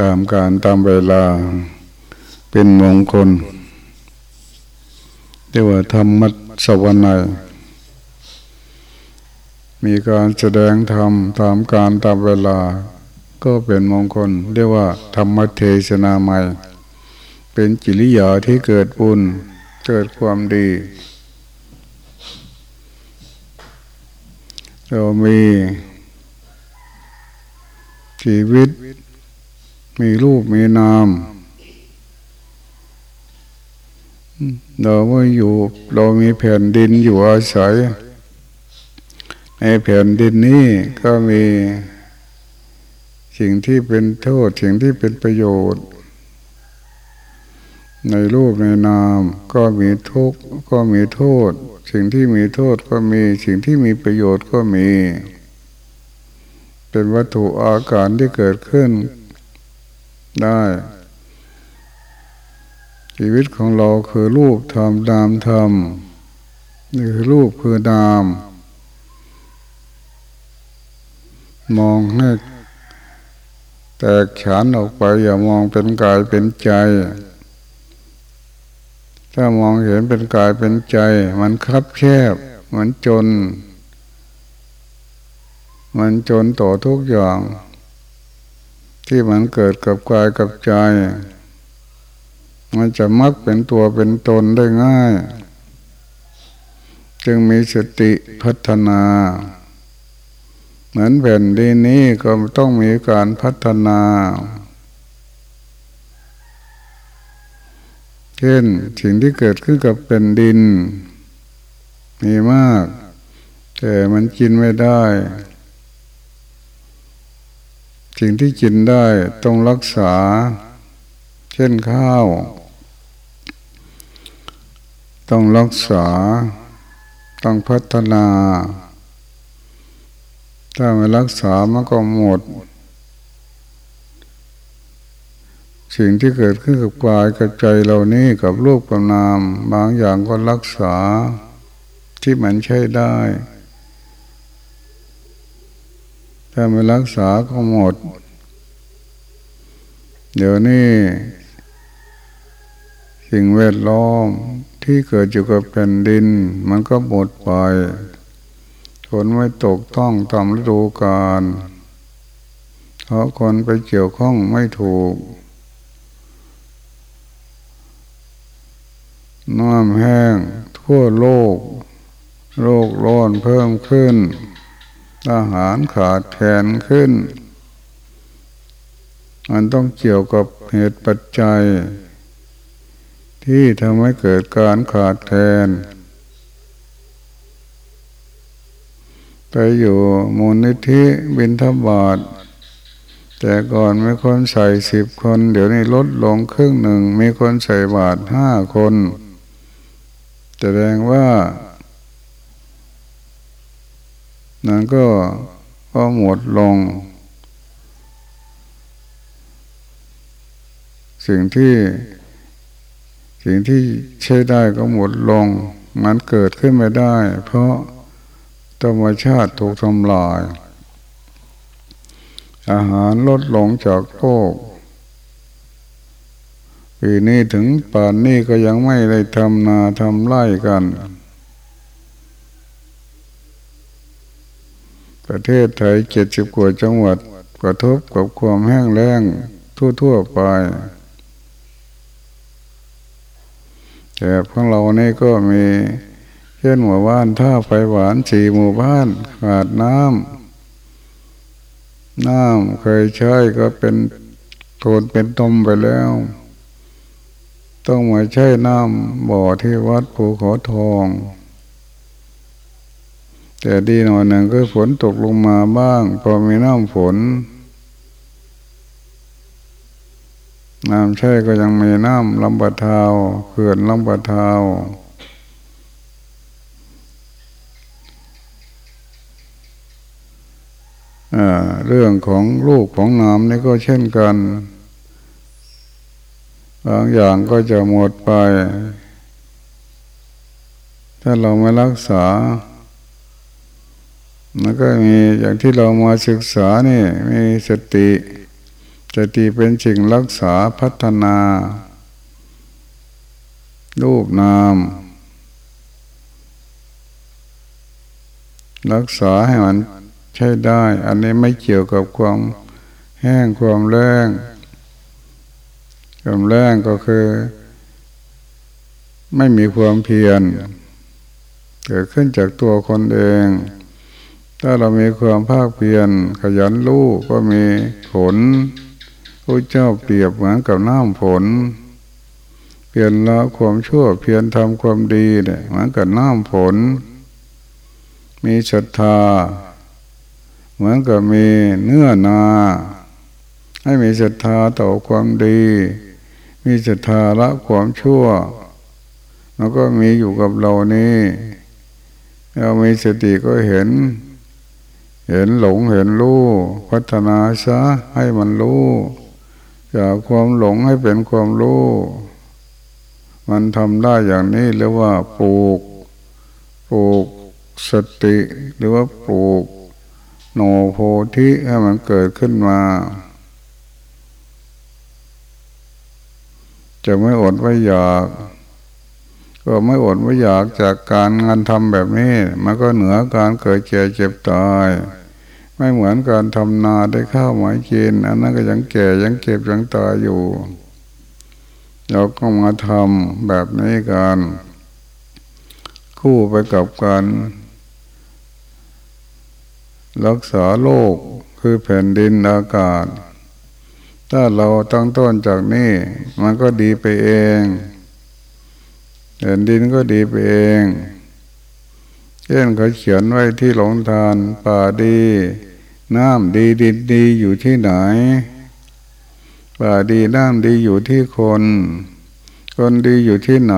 ตามการตามเวลาเป็นมงคลเรียกว่าธรรมสวรรค์มีการแสดงธรรมตามการตามเวลา ก็เป็นมงคล เรียกว่าธรรมเทศนาใหม่ เป็นจิริยาที่เกิดบุญเกิดความดี เรามีชีวิต มีรูปมีนาม เราไม่อยู่ เรามีแผ่นดินอยู่อาศัย ในแผ่นดินนี้ก็มีสิ่งที่เป็นโทษสิ่งที่เป็นประโยชน์ ในรูปในนามก็มีทุกข์ก็มีโทษ สิ่งที่มีโทษก็มีสิ่งที่มีประโยชน์ก็มี เป็นวัตถุอาการที่เกิดขึ้น ได้ ชีวิตของเราคือรูปธรรมนามธรรมนี่คือรูปคือนาม มองให้แตกฉานออกไป อย่ามองเป็นกายเป็นใจ ถ้ามองเห็นเป็นกายเป็นใจ มันคับแคบ มันจน มันจนต่อทุกอย่าง ที่มันเกิดกับกายกับใจ มันจะมักเป็นตัวเป็นตนได้ง่าย จึงมีสติพัฒนา เหมือนแผ่นดินนี้ก็ต้องมีการพัฒนาเช่นสิ่งที่เกิดขึ้นกับเป็นดิน มีมาก แต่มันกินไม่ได้ สิ่งที่กินได้ต้องรักษา เช่นข้าว ต้องรักษา ต้องพัฒนา ถ้าไม่รักษามันก็หมด สิ่งที่เกิดขึ้นกับกายกับใจเรานี่กับรูปกับนาม บางอย่างก็รักษาที่มันใช้ได้ ถ้าไม่รักษาก็หมด เดี๋ยวนี้สิ่งแวดล้อมที่เกิดอยู่กับแผ่นดิน มันก็หมดไปฝนไม่ตกต้องตามฤดูกาลเพราะคนไปเกี่ยวข้องไม่ถูกน้ำแห้งทั่วโลกโรคร้อนเพิ่มขึ้น อาหารขาดแคลนขึ้น มันต้องเกี่ยวกับเหตุปัจจัย ที่ทำให้เกิดการขาดแคลนไปอยู่มูลนิธิบินทบาท แต่ก่อนมีคนใส่สิบคน เดี๋ยวนี้ลดลงครึ่งหนึ่ง มีคนใส่บาทห้าคน แสดงว่า นั่นก็ก็หมดลง สิ่งที่สิ่งที่ใช้ได้ก็หมดลง มันเกิดขึ้นไม่ได้ เพราะธรรมชาติถูกทำลาย อาหารลดลงจากโลกปีนี้ถึงป่านนี้ก็ยังไม่ได้ทำนาทำไร่กัน ประเทศไทยเจ็ดสิบกว่าจังหวัดกระทบกับความแห้งแล้งทั่ว ๆ ไป แต่ของเรานี่ก็มีเช่นหมู่บ้านท่าไฟหวานสี่หมู่บ้านขาดน้ำน้ำเคยใช้ก็เป็นโทนเป็นตมไปแล้ว ต้องมาใช้น้ำบ่อที่วัดภูเขาทอง แต่ดีหน่อยหนึ่งก็ฝนตกลงมาบ้าง พอมีน้ำฝน น้ำใช่ก็ยังมีน้ำลำบะเทาเขื่อนลำบะเทาเรื่องของลูกของน้ำนี่ก็เช่นกัน บางอย่างก็จะหมดไป ถ้าเราไม่รักษา มันก็มีอย่างที่เรามาศึกษานี่มีสติสติเป็นสิ่งรักษาพัฒนา รูปนาม รักษาให้มันใช้ได้ อันนี้ไม่เกี่ยวกับความแห้งความแรงความแรงก็คือ ไม่มีความเพียรเกิดขึ้นจากตัวคนเอง ถ้าเรามีความภาคเพียรขยันรู้ก็มีผลพระเจ้าเปรียบเหมือนกับน้ำฝนเพียรละความชั่วเพียรทำความดีเนี่ยเหมือนกับน้ำฝนมีศรัทธา เหมือนกับมีเนื้อนา ให้มีศรัทธาต่อความดี มีศรัทธาละความชั่ว แล้วก็มีอยู่กับเรานี่เรามีสติก็เห็น เห็นหลงเห็นรู้ พัฒนาซะให้มันรู้จากความหลงให้เป็นความรู้ มันทำได้อย่างนี้เรียกว่าปลูก ปลูกสติ หรือว่าปลูกโนโพธิให้มันเกิดขึ้นมา จะไม่อดไม่อยาก ก็ไม่อดไม่อยากจากการงานทำแบบนี้ มันก็เหนือการเกิดเจ็เจ็บตาย ไม่เหมือนการทำนาได้ข้าวหมายกินอันนั้นก็ยังแก่ยังเก็บยังตายอยู่ เราก็มาทำแบบนี้กันคู่ไปกับการรักษาโลกคือแผ่นดินอากาศ ถ้าเราตั้งต้นจากนี้ มันก็ดีไปเอง แผ่นดินก็ดีไปเองเช่นเขาเขียนไว้ที่หลงทานป่าดี น้ำดีดินดีอยู่ที่ไหน ป่าดีน้ำดีอยู่ที่คน คนดีอยู่ที่ไหน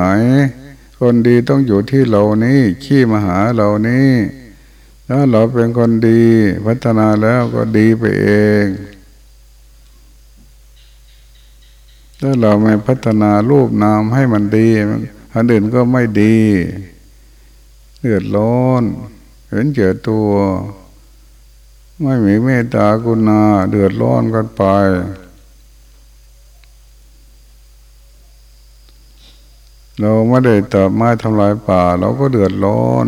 คนดีต้องอยู่ที่เรานี้ขี้มาหาเรานี้ถ้าเราเป็นคนดี พัฒนาแล้วก็ดีไปเอง ถ้าเราไม่พัฒนารูปนามให้มันดี อันอื่นก็ไม่ดีเดือดร้อน เห็นเจอตัว ไม่มีเมตตากุณาเดือดร้อนกันไป เราไม่ได้ตัดไม้ทำลายป่า เราก็เดือดร้อน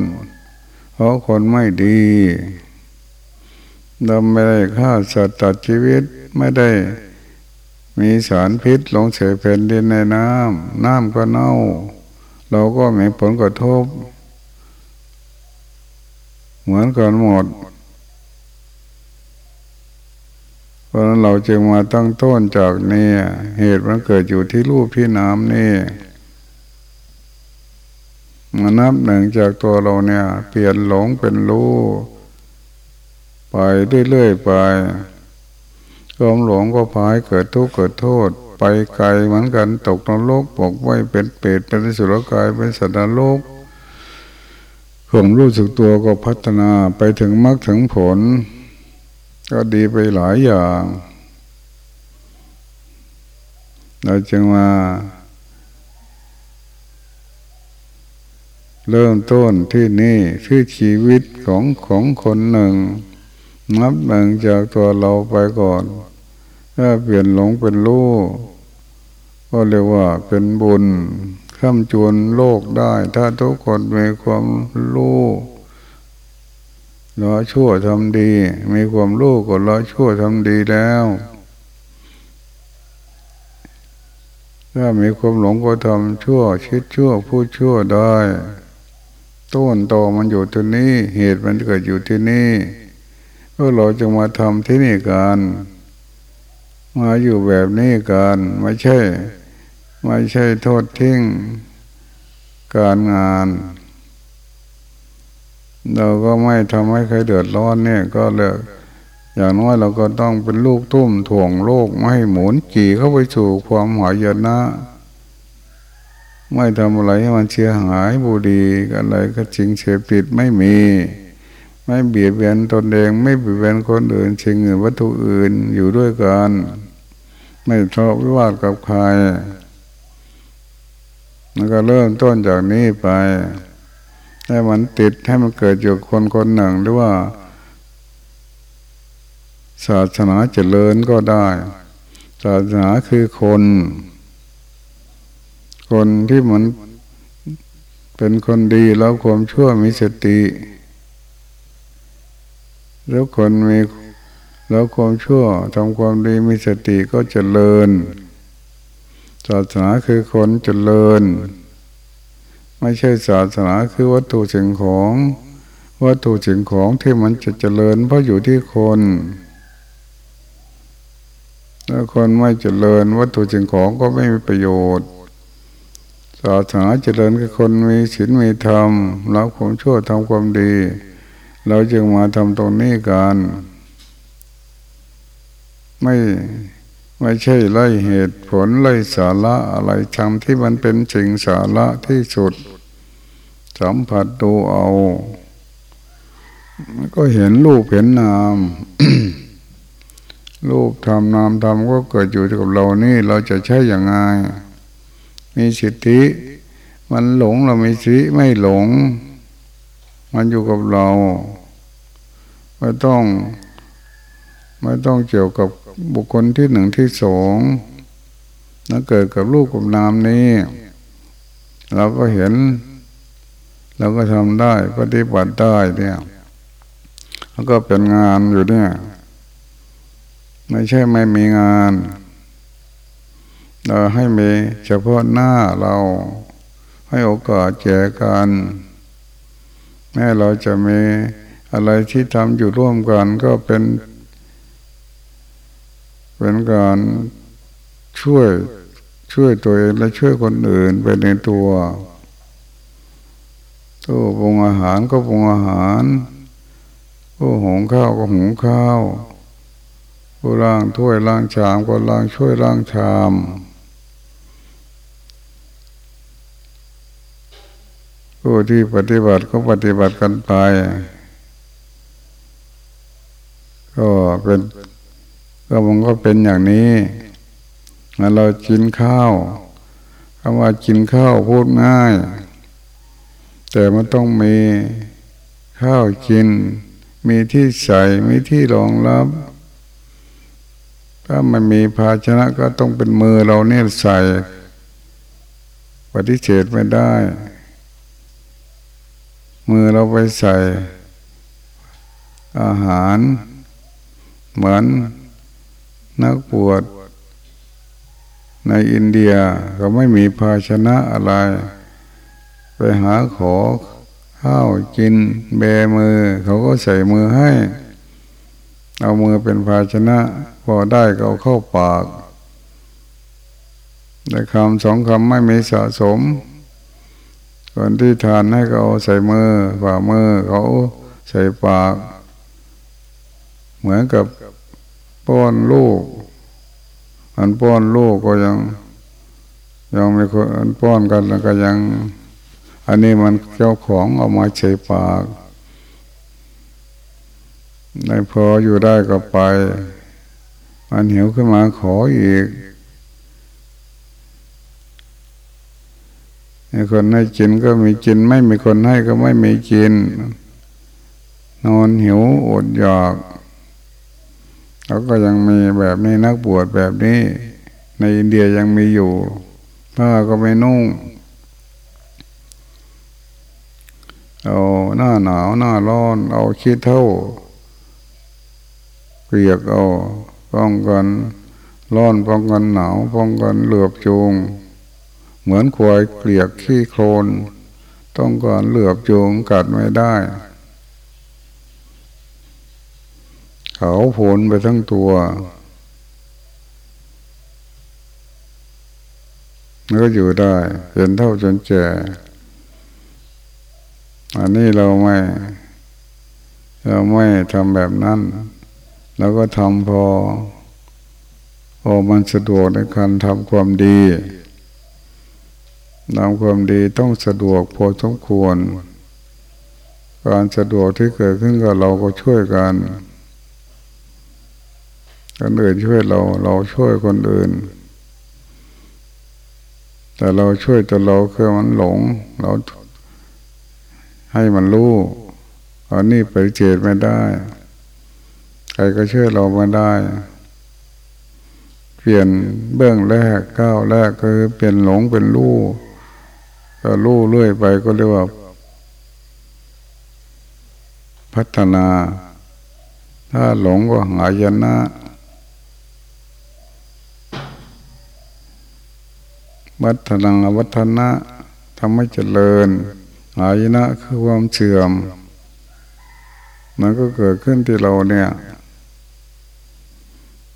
เพราะคนไม่ดีเราไม่ได้ฆ่าสัตว์ตัดชีวิตไม่ได้มีสารพิษลงเสแผ่นดินในน้ำ น้ำก็เน่า เราก็มีผลกระทบ เหมือนกันหมด เพราะนั้นเราจึงมาตั้งต้นจากนี่เหตุมันเกิดอยู่ที่รูปที่น้ำนี่มานับหนึ่งจากตัวเราเนี่ย เปลี่ยนหลงเป็นรู้ไปเรื่อยๆไปความหลงก็พายเกิดทุกข์เกิดโทษ ไปไกลเหมือนกันตกนรกปกไว้เป็นเปรตเป็นสุรกายเป็นสัตว์นรกความรู้สึกตัวก็พัฒนาไปถึงมรรคถึงผล ก็ดีไปหลายอย่าง เราจึงมา เริ่มต้นที่นี่คือชีวิตของของคนหนึ่ง นับหนึ่งจากตัวเราไปก่อน ถ้าเปลี่ยนหลงเป็นรู้ก็เรียกว่าเป็นบุญข้ามจวนโลกได้ ถ้าทุกคนมีความรู้ละชั่วทำดี มีความรู้ก็ละชั่วทำดีแล้ว ถ้ามีความหลงก็ทำชั่ว คิดชั่วพูดชั่วได้ ต้นตอมันอยู่ที่นี่ เหตุมันเกิดอยู่ที่นี่ก็เราจะมาทำที่นี่กัน มาอยู่แบบนี้กันไม่ใช่ ไม่ใช่โทษทิ้งการงาน เราก็ไม่ทำให้ใครเดือดร้อนเนี่ยก็เลยอย่างน้อยเราก็ต้องเป็นลูกทุ่มถ่วงโลกไม่ให้หมุนกี่เข้าไปสู่ความหายนะ ไม่ทำอะไรให้มันเสียหายบุดีอะไรก็ชิงเสพติดไม่มี ไม่เบียดเบียนตนเองไม่เบียดเบียนคนอื่นชิงเงินวัตถุอื่นอยู่ด้วยกัน ไม่ทะเลวิวาทกับใครมันก็เริ่มต้นจากนี้ไปให้มันติดให้มันเกิดอยู่คนคนหนึ่งหรือว่า ศาสนาเจริญก็ได้ ศาสนาคือคน คนที่เหมือนเป็นคนดีแล้วความชั่วมีสติ แล้วคนมีแล้วความชั่วทำความดีมีสติก็เจริญศาสนาคือคนเจริญ ไม่ใช่ศาสนาคือวัตถุสิ่งของ วัตถุสิ่งของที่มันจะเจริญ เพราะอยู่ที่คนถ้าคนไม่เจริญ วัตถุสิ่งของก็ไม่มีประโยชน์ศาสนาเจริญคือคนมีศีลมีธรรมรับความชั่วทำความดี เราจึงมาทำตรงนี้กันไม่ไม่ใช่ไล่เหตุผลไล่สาระอะไรทำที่มันเป็นจริงสาระที่สุด สัมผัสดูเอา ก็เห็นรูปเห็นนามรูปทำนามทำก็เกิดอยู่กับเรานี่เราจะใช่อย่างไง มีสิทธิ มันหลงเรามีสิทธิไม่หลง มันอยู่กับเรา ไม่ต้อง ไม่ต้องเกี่ยวกับบุคคลที่หนึ่งที่สองนั่นเกิดกับรูปกับนามนี้ เราก็เห็น เราก็ทำได้ปฏิบัติได้เนี่ยแล้วก็เป็นงานอยู่เนี่ย ไม่ใช่ไม่มีงานเราให้มีเฉพาะหน้าเราให้โอกาสแก่กัน แม้เราจะมีอะไรที่ทำอยู่ร่วมกันก็เป็น เป็นการช่วยช่วยตัวเองและช่วยคนอื่นไปในตัวตู้ปรุงอาหารก็ปรุงอาหารผู้หุงข้าวก็หุงข้าวผู้ล้างถ้วยล้างชามก็ล้างช่วยล้างชาม ผู้ที่ปฏิบัติก็ปฏิบัติกันไป ก็เป็นก็มันก็เป็นอย่างนี้เรากินข้าวคำว่ากินข้าวพูดง่าย แต่มันต้องมีข้าวกิน มีที่ใส่มีที่รองรับ ถ้ามันมีภาชนะก็ต้องเป็นมือเราเนี่ยใส่ ปฏิเสธไม่ได้ มือเราไปใส่ อาหาร เหมือนนักบวชในอินเดียก็ไม่มีภาชนะอะไร ไปหาขอข้าวกินแบมือ เขาก็ใส่มือให้ เอามือเป็นภาชนะ พอได้ก็เเข้าปากได้คำสองคำไม่มีสะสม คนที่ทานให้เขาใส่มือฝ่ามือเขาใส่ปาก เหมือนกับป้อนลูก อันป้อนลูกก็ยัง ยังไม่คนป้อนกันแล้วก็ยัง อันนี้มันเจ้าของเอามาใส่ปากในพออยู่ได้ก็ไป มันหิวขึ้นมาขออีก คนให้กินก็มีกิน ไม่มีคนให้ก็ไม่มีกิน นอนหิวอดอยากแล้วก็ยังมีแบบนี้นักบวชแบบนี้ ในอินเดียยังมีอยู่ผ้าก็ไม่นุ่งเอาหน้าหนาวหน้าร้อน เอาขี้เท่าเปียกเอาป้องกันร้อนป้องกันหนาวป้องกันเหลือบจูง เหมือนควายเกลียกขี้โคลน ต้องการเหลือบจูงกัดไม่ได้ เขาผลไปทั้งตัวแล้วก็อยู่ได้เป็นเท่าจนแก่อันนี้เราไม่ เราไม่ทำแบบนั้นแล้วก็ทำพอพอมันสะดวกในการทำความดี ทำความดีต้องสะดวกพอสมควร การสะดวกที่เกิดขึ้นกับเราก็ช่วยกันคนอื่นช่วยเราเราช่วยคนอื่น แต่เราช่วยตัวเราคือมันหลง เราให้มันรู้อันนี้ไปเจตไม่ได้ ใครก็ช่วยเราไมาได้ เปลี่ยนเบื้องแรกก้าวแรกคือเปลี่ยนหลงเป็นรู้ ก็รู้เรื่อยไปก็เรียกว่า พัฒนา ถ้าหลงก็หายนะวัฒนาวัฒนะทำให้เจริญ หายนะคือความเชื่อม มันก็เกิดขึ้นที่เราเนี่ย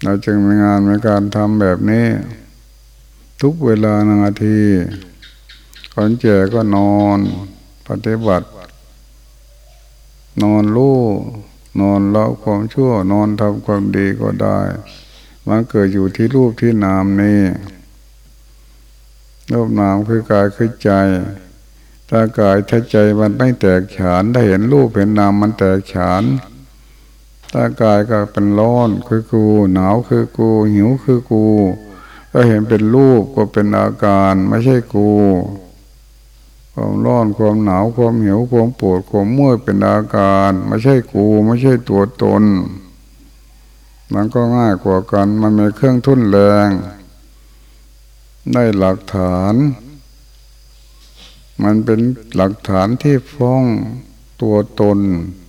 เราจึงมีงานมีการทำแบบนี้ ทุกเวลานาที คนแก่ก็นอน ปฏิบัติ นอนรู้นอนละความชั่วนอนทำความดีก็ได้ มันเกิดอยู่ที่รูปที่นามนี่รูปนามคือกายคือใจถ้ากายถ้าใจมันไม่แตกฉานได้เห็นรูปเห็นนามมันแตกฉานถ้ากายก็เป็นร้อนคือกู หนาวคือกู หิวคือกูถ้าเห็นเป็นรูปก็เป็นอาการไม่ใช่กู ความร้อนความหนาวความหิวความปวดความเมื่อยเป็นอาการไม่ใช่กูไม่ใช่ตัวตนมันก็ง่ายกว่ากันมันมีเครื่องทุ่นแรง ได้หลักฐาน มันเป็นหลักฐานที่ฟ้องตัวตน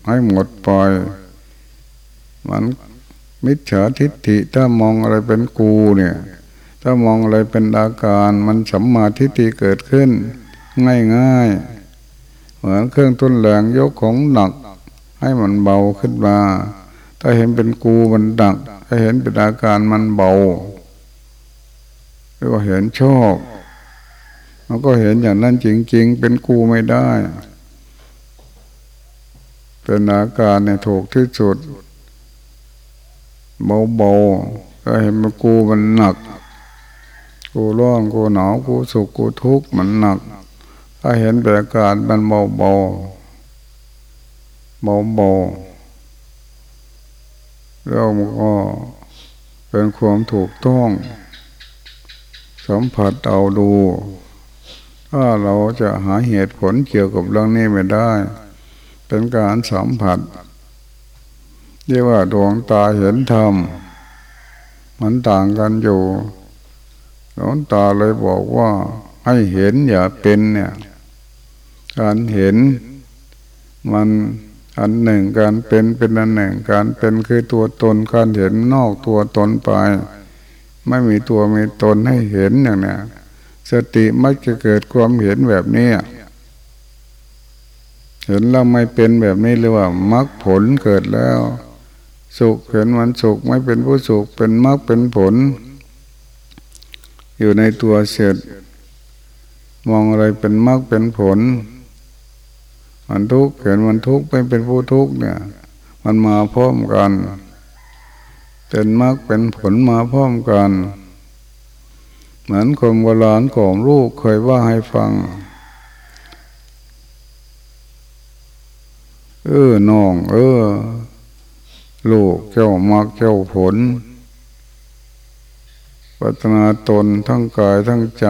ให้หมดไปมันมิจฉาทิฏฐิถ้ามองอะไรเป็นกูเนี่ย ถ้ามองอะไรเป็นอาการ มันสัมมาทิฏฐิเกิดขึ้น ง่ายง่ายเหมือนเครื่องต้นแรงยกของหนัก ให้มันเบาขึ้นมา ถ้าเห็นเป็นกูมันดัก ถ้าเห็นเป็นอาการมันเบาหรือว่าเห็นชอบมันก็เห็นอย่างนั้นจริง ๆ เป็นกูไม่ได้ เป็นอาการเนี่ยถูกที่สุดเบาๆก็เห็นมันกูมันหนัก กูร้อนกูหนาวกูสุขกูทุกข์มันหนัก ถ้าเห็นแบบการมันเบาเบาเบาเบาแล้วมันก็เป็นความถูกต้องสัมผัสเอาดู ถ้าเราจะหาเหตุผลเกี่ยวกับเรื่องนี้ไม่ได้ เป็นการสัมผัสเรียกว่าดวงตาเห็นธรรมมันต่างกันอยู่ ดวงตาเลยบอกว่าให้เห็นอย่าเป็นเนี่ย การเห็นมันอันหนึ่งการเป็นเป็นอันหนึ่งการเป็นคือตัวตนการเห็นนอกตัวตนไป ไม่มีตัวมีตนให้เห็นอย่างนี้สติมักจะเกิดความเห็นแบบนี้เห็นแล้วไม่เป็นแบบนี้เลยว่ามรรคผลเกิดแล้ว สุขเห็นมันสุขไม่เป็นผู้สุขเป็นมรรคเป็นผล อยู่ในตัวเสร็จ มองอะไรเป็นมรรคเป็นผล มันทุกข์เห็นมันทุกข์ไม่เป็นผู้ทุกข์เนี่ย มันมาพร้อมกันเป็นมรรคเป็นผลมาพร้อมกัน เหมือนคนโบราณของลูกเคยว่าให้ฟัง เออน้อง เออ ลูกเจ้ามากเจ้าผล พัฒนาตนทั้งกายทั้งใจ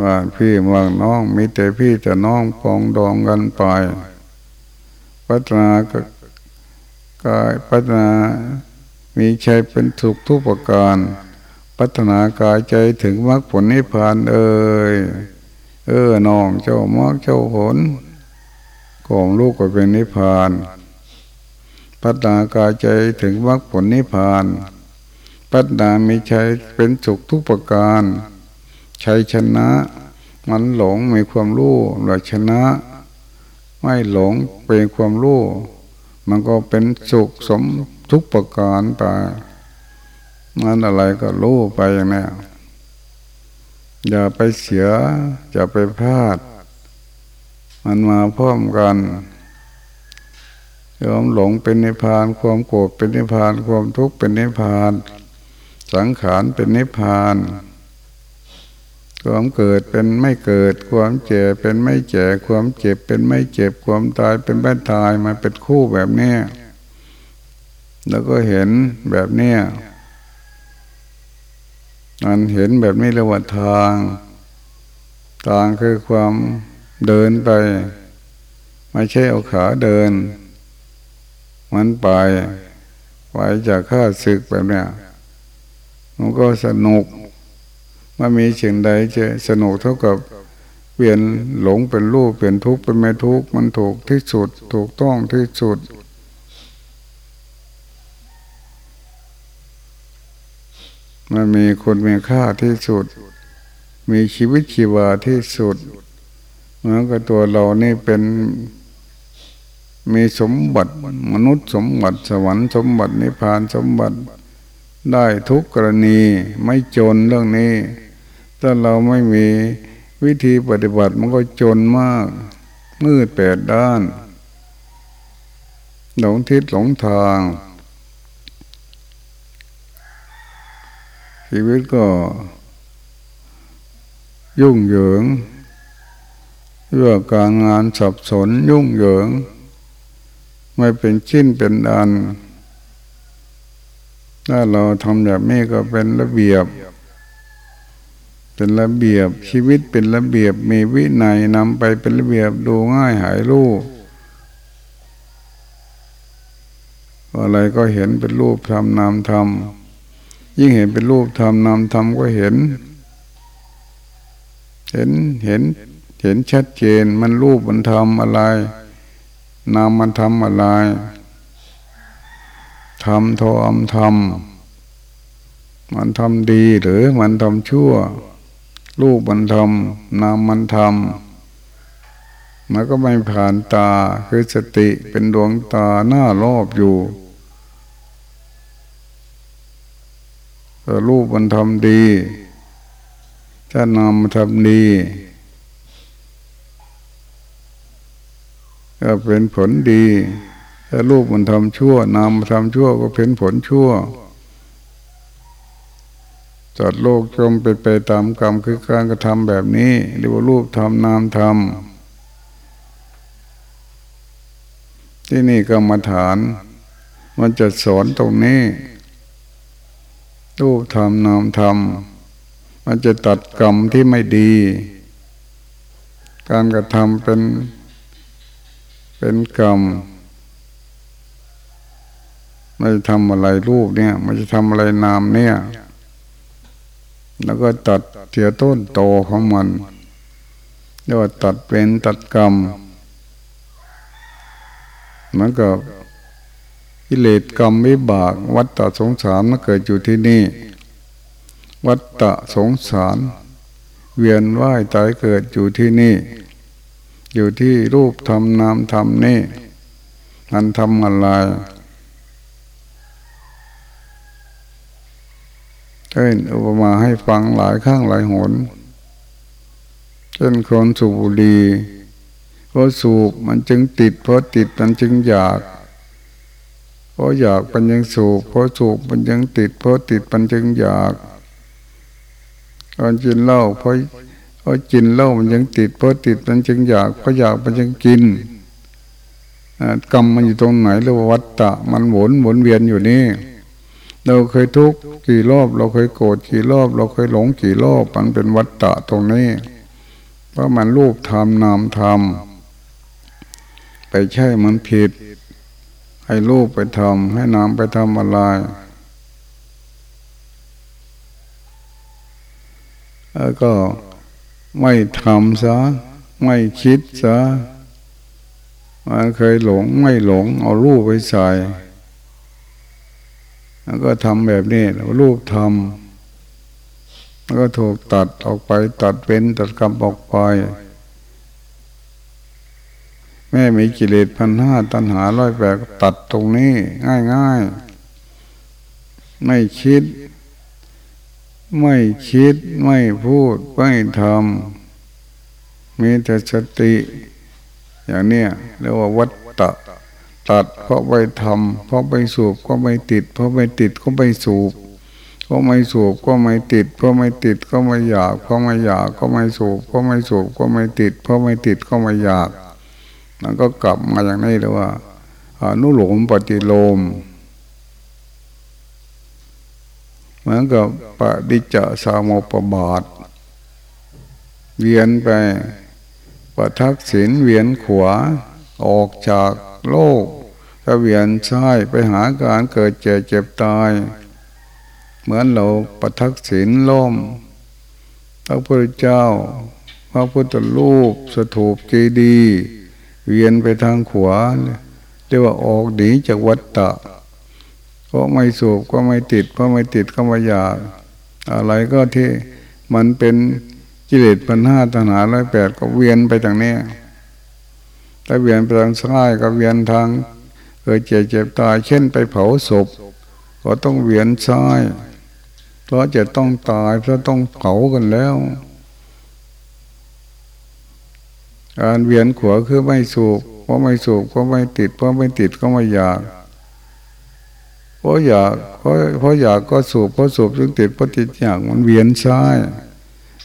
ว่าพี่ว่างน้องมีแต่พี่แต่น้องปองดองกันไป พัฒนากายพัฒนามีใจเป็นสุขทุกประการ พัฒนากายใจถึงมรรคผลนิพพานเอ่ยเออน้องเจ้ามากเจ้าผลของลูกก็เป็นนิพพาน พัฒนากายใจถึงมรรคผลนิพพาน พัฒนามีชัยเป็นสุขทุกประการ ชัยชนะ มันหลงมีความรู้หรือชนะ ไม่หลงเป็นความรู้ มันก็เป็นสุขสมทุกประการไปมันอะไรก็รู้ไปอย่างนี้อย่าไปเสียอย่าไปพลาด มันมาพร้อมกันยอมหลงเป็นนิพพาน ความโกรธเป็นนิพพาน ความทุกข์เป็นนิพพาน สังขารเป็นนิพพาน ความเกิดเป็นไม่เกิด ความเจ็บเป็นไม่เจ็บความเจ็บเป็นไม่เจ็บความตายเป็นไม่ตายมาเป็นคู่แบบนี้แล้วก็เห็นแบบเนี้ยมันเห็นแบบนี้เรียกว่าทาง ทางคือความเดินไป ไม่ใช่เอาขาเดิน มันไปไว้จากข้าศึกแบบเนี้ยมันก็สนุก มันมีสิ่งใดจะสนุกเท่ากับเปลี่ยนหลงเป็นรูปเปลี่ยนทุกข์เป็นไม่ทุกข์มันถูกที่สุด ถูกต้องที่สุด มันมีคนมีค่าที่สุด มีชีวิตชีวาที่สุดเหมือนกับตัวเรานี่เป็นมีสมบัติมนุษย์สมบัติสวรรค์สมบัตินิพพานสมบัติ ได้ทุกกรณีไม่จนเรื่องนี้ ถ้าเราไม่มีวิธีปฏิบัติมันก็จนมาก มืดแปดด้าน หลงทิศหลงทาง ชีวิตก็ ยุ่งเหยิงเรื่องการงานสับสนยุ่งเหยิง ไม่เป็นชิ้นเป็นอัน ถ้าเราทำแบบนี้ก็เป็นระเบียบ เป็นระเบียบชีวิตเป็นระเบียบมีวินัยนำไปเป็นระเบียบดูง่ายหายรูปอะไรก็เห็นเป็นรูปทำนามทำยิ่งเห็นเป็นรูปทำนามทำก็เห็น เห็นเห็นเห็นชัดเจนมันรูปมันทำอะไร นามมันทำอะไรทำทอมทำมันทำดีหรือมันทำชั่ว รูปมันทำนามมันทำมันก็ไม่ผ่านตาคือสติเป็นดวงตาหน้ารอบอยู่แต่รูปมันทำดีถ้านามมันทำดีก็เป็นผลดี ถ้ารูปมันทำชั่วนามทำชั่วก็เป็นผลชั่ว จัดโลกจมเป็นไปตามกรรมคือการกระทำแบบนี้เรียกว่ารูปทำนามทำที่นี่กรรมฐาน มันจะสอนตรงนี้ รูปทำนามทำมันจะตัดกรรมที่ไม่ดี การกระทำเป็นเป็นกรรมไม่ทำอะไรรูปเนี่ย มันจะทำอะไรนามเนี่ย แล้วก็ตัดเสียต้นโตของมันเรียกว่าตัดเป็นตัดกรรมเหมือนกับกิเลสกรรมวิบาก วัฏฏะสงสารมันเกิดอยู่ที่นี่ วัฏฏะสงสาร เวียนว่ายตายเกิดอยู่ที่นี่ อยู่ที่รูปทำนามทำนี่มันทำอะไร เช่นอุปมาให้ฟังหลายข้างหลายหนเช่นคนสูบบุหรี่เพราะสูบมันจึงติด เพราะติดมันจึงอยากเพราะอยากมันยังสูบเพราะสูบมันยังติด เพราะติดมันจึงอยากตอนกินเหล้าเพราะเพราะกินเหล้ามันยังติด เพราะติดมันจึงอยาก เพราะอยากมันจึงกินกรรมมันอยู่ตรงไหนเรียกว่าวัตตะ มันหมุนหมุนเวียนอยู่นี่ เราเคยทุกข์กี่รอบ เราเคยโกรธกี่รอบ เราเคยหลงกี่รอบมันเป็นวัตตะตรงนี้เพราะมันรูปทำนามทำไปใช่มันผิด ให้รูปไปทำให้นามไปทำอะไรแล้วก็ไม่ทำซะไม่คิดซะมันเคยหลงไม่หลง เอารูปไปใส่ แล้วก็ทำแบบนี้รูปทำแล้วก็ถูกตัดออกไป ตัดเป็นตัดกรรมออกไป แม่มีกิเลสพันห้าตัณหาร้อยแปดตัดตรงนี้ ง่ายๆไม่คิด ไม่คิดไม่พูด ไม่ทำมีแต่สติ อย่างเนี้ยเรียกว่าวัตตะ ตัด เพราะไปทำเพราะไปสูบก็ไม่ติด เพราะไม่ติดก็ไม่สูบเพราะไม่สูบก็ไม่ติด เพราะไม่ติดก็ไม่อยาก เพราะไม่อยากก็ไม่สูบเพราะไม่สูบก็ไม่ติด เพราะไม่ติดก็ไม่อยากมันก็กลับมาอย่างนี้เลยว่าอนุหลมปฏิโลมเหมือนกับปฏิจจสามปบาท เวียนไปประทักษิณเวียนขวาออกจาก โลกก็เวียนซ้ไปหาการเกิดเจ็บเจ็บตาย เหมือนเราประทักษิณล่มพระพุทธเจ้า พระพุทธรูปสถูปเจดีย์เวียนไปทางขวาเรียกว่าออกหนีจากวัฏฏะเพราะไม่สูบก็ไม่ติดเพราะไม่ติดก็ไม่อยากอะไรก็ที่มันเป็นกิเลสปัญหาตัณหาร้อยแปดก็เวียนไปทางนี้ ถ้าเวียนไปทางซ้ายก็เวียนทางเกิดเจ็บเจ็บตายเช่นไปเผาศพ ก็ต้องเวียนซ้าย เพราะจะต้องตายเพราะต้องเผากันแล้วการเวียนขวาคือไม่สูบเพราะไม่สูบก็ไม่ติดเพราะไม่ติดก็ไม่อยากเพราะอยากเพราะเพราะอยากก็สูบเพราะสูบจึงติดเพราะติดอยากมันเวียนซ้าย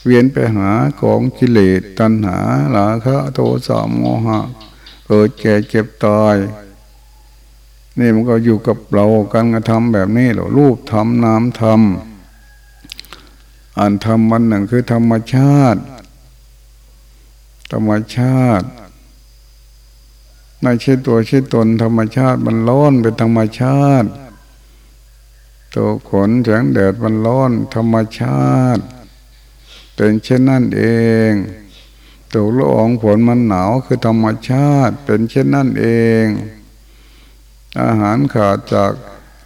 เวียนไปหากองกิเลสตัณหาหลาคะโทสะโมหะ เกิดแก่เจ็บตาย นี่มันก็อยู่กับเราการกระทำแบบนี้เรารูปทำนามทำอ่านทำมันหนึ่งคือธรรมชาติ ธรรมชาติไม่ใช่ตัวใช่ตนธรรมชาติมันร้อนเป็นธรรมชาติตัวขนแสงแดดมันร้อนธรรมชาติ เป็นเช่นนั่นเอง ตัวละอองฝนมันหนาวคือธรรมชาติเป็นเช่นนั่นเอง อาหารขาดจาก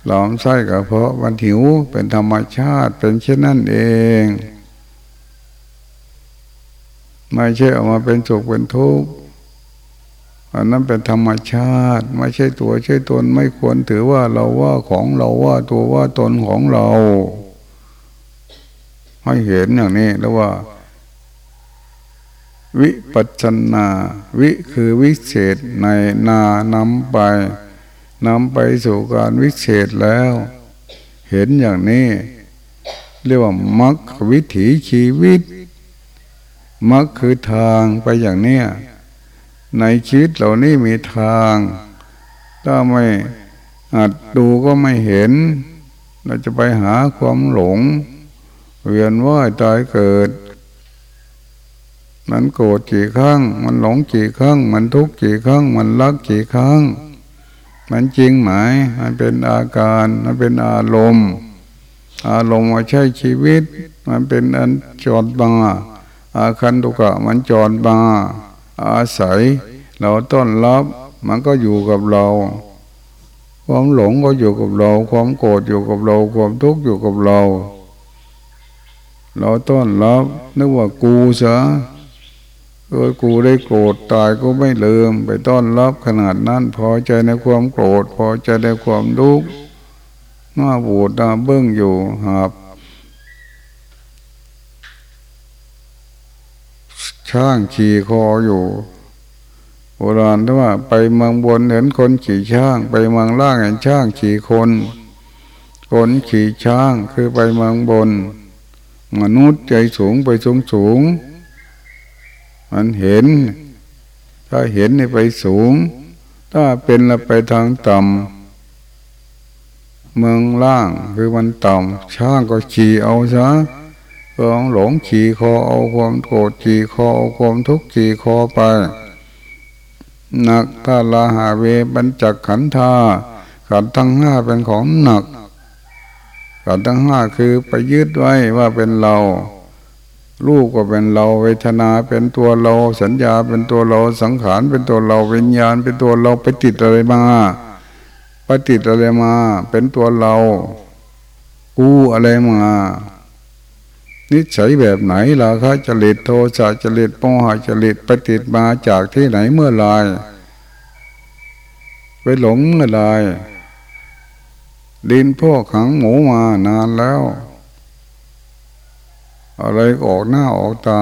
หลอมไส้กระเพาะมันหิวเป็นธรรมชาติเป็นเช่นนั่นเอง ไม่ใช่ออกมาเป็นสุขเป็นทุกข์อันนั้นเป็นธรรมชาติ ไม่ใช่ตัวใช่ตนไม่ควรถือว่าเราว่าของเราว่าตัวว่าตนของเรา ให้เห็นอย่างนี้แล้วว่า วิปัจนา วิคือวิเศษในนานำไปนำไปสู่การวิเศษแล้ว เห็นอย่างนี้ เรียกว่ามรรควิถีชีวิตมรรคคือทางไปอย่างเนี้ยในชีวิตเหล่านี้มีทาง ถ้าไม่อาจดูก็ไม่เห็น เราจะไปหาความหลง เวียนว่ายตายเกิด มันโกรธกี่ครั้ง มันหลงกี่ครั้ง มันทุกข์กี่ครั้ง มันรักกี่ครั้ง มันจริงไหม มันเป็นอาการ มันเป็นอารมณ์ อารมณ์มาใช่ชีวิต มันเป็นอันจอดบาอาคันตุกะมันจอดบาอาศัย เราต้อนรับมันก็อยู่กับเรา ความหลงก็อยู่กับเรา ความโกรธอยู่กับเรา ความทุกข์อยู่กับเรา เราต้อนรับนึกว่ากูซะ เออกูได้โกรธตายก็ไม่ลืม ไปต้อนรับขนาดนั้นพอใจในความโกรธ พอใจในความทุกข์หน้าบูดหน้าเบื้องอยู่หาบช้างขี่คออยู่โบราณว่าไปเมืองบนเห็นคนขี่ช้าง ไปเมืองล่างเห็นช้างขี่คน คนขี่ช้างคือไปเมืองบน มนุษย์ใจสูงไปสูงสูง มันเห็น ถ้าเห็นนี่ไปสูง ถ้าเป็นละไปทางต่ำเมืองล่างคือมันต่ำช้างก็ขี่เอาซะความหลงขี่คอเอาความโกรธขี่คอเอาความทุกข์ขี่คอไปหนักถ้าลาหาเวบัญจักขันธาขันทั้งห้าเป็นของหนักขันทั้งห้าคือไปยึดไว้ว่าเป็นเรา รูปก็เป็นเราเวทนาเป็นตัวเราสัญญาเป็นตัวเราสังขารเป็นตัวเราวิญญาณ เป็นตัวเราไปติดอะไรมาไปติดอะไรมา เป็นตัวเรากู้อะไรมา นิสัยแบบไหนล่ะคะจริตโทสะจริตโมหะจริตไปฏิดมาจากที่ไหนเมื่อไรไปหลงเมื่อไรดินพวกขังหมูมานานแล้ว อะไรออกหน้าออกตา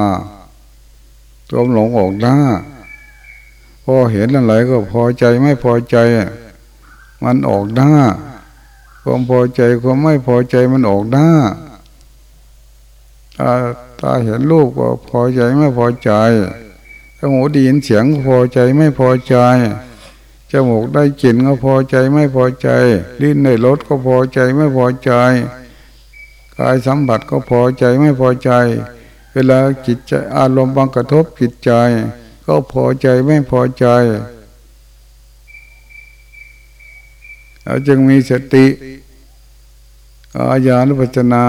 ตัวหลงออกหน้า พอเห็นอะไรก็พอใจไม่พอใจ มันออกหน้า ความพอใจความไม่พอใจมันออกหน้าตาตาเห็นรูปก็พอใจไม่พอใจจมูกได้ยินเสียงก็พอใจไม่พอใจจมูกได้กลิ่นก็พอใจไม่พอใจ ลิ้นในรสก็พอใจไม่พอใจ กายสัมผัสก็พอใจไม่พอใจ เวลาจิตใจอารมณ์บังกระทบจิตใจ ก็พอใจไม่พอใจเราจึงมีสติอาญานุปัจนา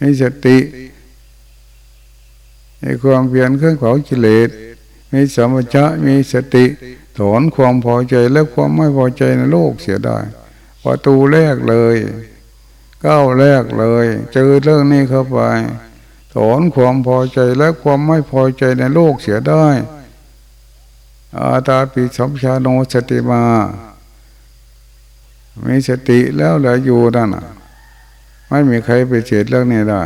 มีสติในความเพียรเครื่องเผากิเลสมีสมัชะมีสติถอนความพอใจและความไม่พอใจในโลกเสียได้ประตูแรกเลย ก้าวแรกเลย เจอเรื่องนี้เข้าไป ถอนความพอใจและความไม่พอใจในโลกเสียได้ อาตาปิสัมชาโนสติมา มีสติแล้วเหลืออยู่นั่นไม่มีใครไปเฉดเรื่องนี้ได้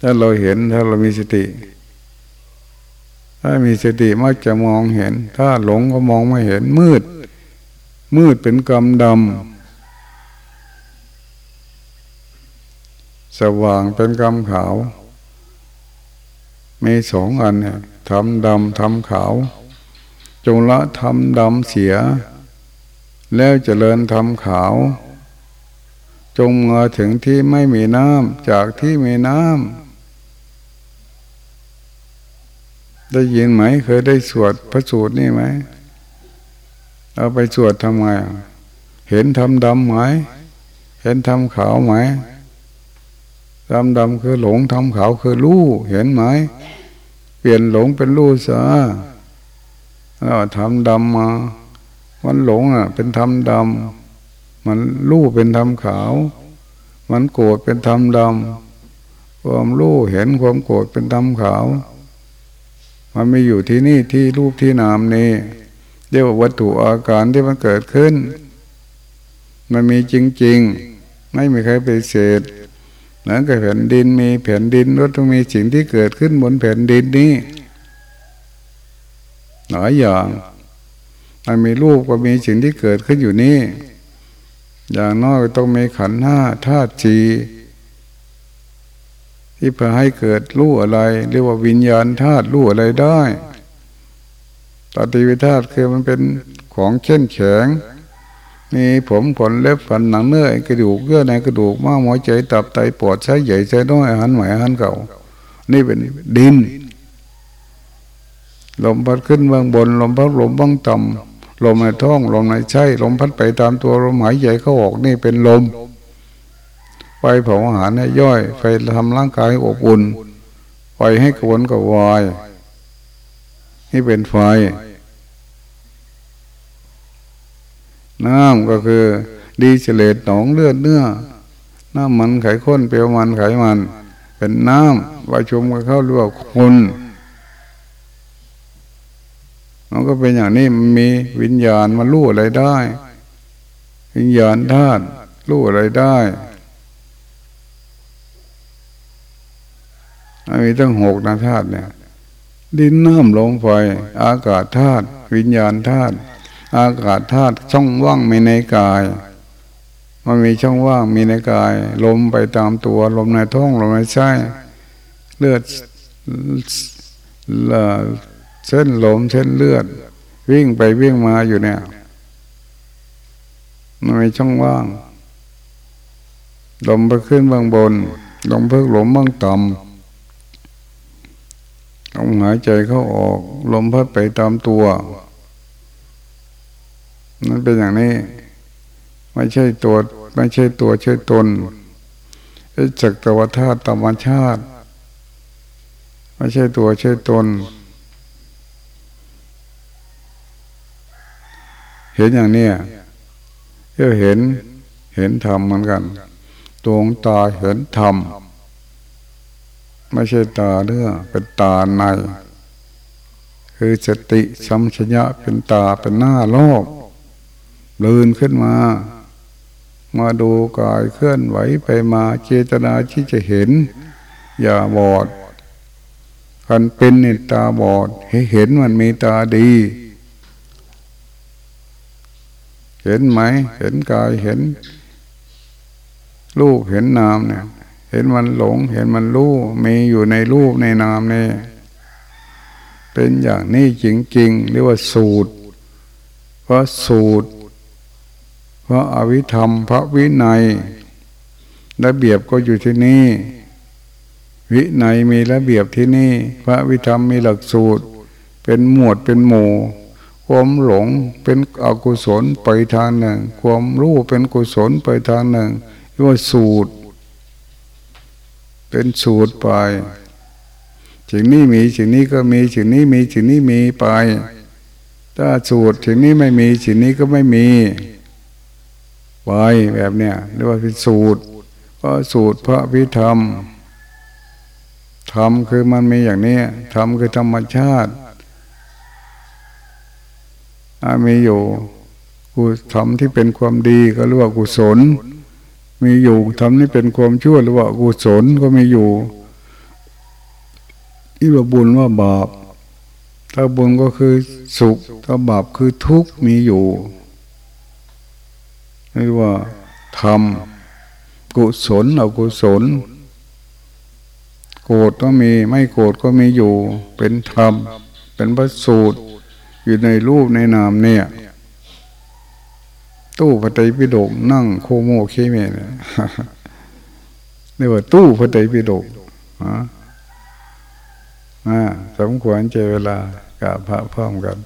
ถ้าเราเห็นถ้าเรามีสติ ถ้ามีสติมักจะมองเห็น ถ้าหลงก็มองไม่เห็นมืด มืดเป็นกรรมดำ สว่างเป็นกำขาว มีสองอันเนี่ยทำดำทำขาว จงละทำดำเสีย แล้วเจริญทำขาว จงมาถึงที่ไม่มีน้ำจากที่มีน้ำได้ยินไหมเคยได้สวดพระสูตรนี่ไหมเอาไปสวดทำไมเห็นทำดำไหม เห็นทำขาวไหม ดำดำคือหลงทำขาวคือรู้เห็นไหมเปลี่ยนหลงเป็นรู้ซะแล้วทำดำมา มันหลงอะ เป็นทำดำมันรู้เป็นทำขาว มันโกรธเป็นทำดำความรู้เห็นความโกรธเป็นทำขาว มันไม่อยู่ที่นี่ที่รูปที่นามนี่เรียกว่าวัตถุอาการที่มันเกิดขึ้น มันมีจริงๆ ไม่มีใครไปเสด หลังกับแผ่นดินมีแผ่นดินรถต้องมีสิ่งที่เกิดขึ้นบนแผ่นดินนี้หลายอย่างมันมีรูปก็มีสิ่งที่เกิดขึ้นอยู่นี่ อย่างน้อยต้องมีขันห้าธาตุจีที่เพาให้เกิดรู้อะไร เรียกว่าวิญญาณธาตุรู้อะไรได้ตติวิธาตุคือมันเป็นของเช่นแข็ง มีผมขนเล็บฝันหนังเนื้อกระดูกเยื่อในกระดูกม้ามหัวใจตับไตปอดใช้ใหญ่ใช้น้อยอาหารใหม่อาหารเก่า นี่เป็นดิน ลมพัดขึ้นเบื้องบน ลมพัดลมบ้างต่ำลมในท้องลมในไส้ลมพัดไปตามตัวลมหายใจเข้าออกนี่เป็นลมไฟเผาอาหารให้ย่อยไฟทำร่างกายอบอุ่นไฟให้กวนกับวายนี่เป็นไฟ น้ำก็คือ ดีเฉลตหนองเลือดเนื้อ น้ำมันไขข้นเปรี้ยวมันไขมัน เป็นน้ำประชุมกับเข้าเรียกว่าคนมันก็เป็นอย่างนี้มันมีวิญญาณมันรู้อะไรได้ วิญญาณธาตุรู้อะไรได้มีตั้งหกนาธาตุเนี่ย ดินน้ำลมไฟ อากาศธาตุวิญญาณธาตุ อากาศธาตุช่องว่างมีในกาย มันมีช่องว่างมีในกาย ลมไปตามตัว ลมในท้องลมในไส้เลือดเส้นลมเส้นเลือด วิ่งไปวิ่งมาอยู่เนี่ยมันมีช่องว่างลมไปขึ้นบางบนลมเพิ่งลมบางต่ำลมหายใจเข้าออก ลมพัดไปตามตัว นั่นเป็นอย่างนี้ ไม่ใช่ตัว ไม่ใช่ตัวใช่ตนเป็นจักรวธาตุธรรมชาติ ไม่ใช่ตัวใช่ตน เห็นอย่างนี้ก็เห็นเห็นธรรมเหมือนกันดวงตาเห็นธรรมไม่ใช่ตาเนื้อเป็นตาใน คือสติสัมชัญญะเป็นตาเป็นหน้าโลก ลืนขึ้นมา มาดูกายเคลื่อนไหวไปมาเจตนาที่จะเห็น อย่าบอดกันเป็นในตาบอดให้เห็นมันมีตาดี เห็นไหม เห็นกายเห็นรูปเห็นนามเนี่ย เห็นมันหลง เห็นมันรู้มีอยู่ในรูปในนามนี่เป็นอย่างนี้จริงๆเรียกว่าสูตรเพราะสูตร พระอวิธรรม พระวินัย ระเบียบก็อยู่ที่นี่ วินัยมีระเบียบที่นี่ พระวิธรรมมีหลักสูตร เป็นหมวดเป็นหมู่คความหลงเป็นอกุศลไปทางหนึ่ง ความรู้เป็นกุศลไปทางหนึ่งเรียกว่าสูตร เป็นสูตรไปสิ่งนี้มีสิ่งนี้ก็มีสิ่งนี้มีสิ่งนี้มีไป ถ้าสูตรสิ่งนี้ไม่มีสิ่งนี้ก็ไม่มี ไปแบบเนี้ยเรียกว่าเป็นสูตรเพระสูตรพระพิธรรมธรรมคือมันมีอย่างนี้ธรรมคือธรรมชาติมีอยู่กูทำที่เป็นความดีก็เรียกว่ากุศล มีอยู่ทำที่เป็นความชั่วหรือว่ากุศลก็มีอยู่ที่ว่าบุญว่าบาปถ้าบุญก็คือสุขถ้าบาปคือทุกข์มีอยู่ เรียกว่าธรรมกุศลอกุศล โกรธก็มีไม่โกรธก็มีอยู่ เป็นธรรม เป็นพระสูตร อยู่ในรูปในนามเนี่ย ตู้พระไตรปิฎกนั่งโคโมเคเมเนี่ยเรียกว่าตู้พระไตรปิฎกอ่าสมควรเจเวลากับพระพร้อมกัน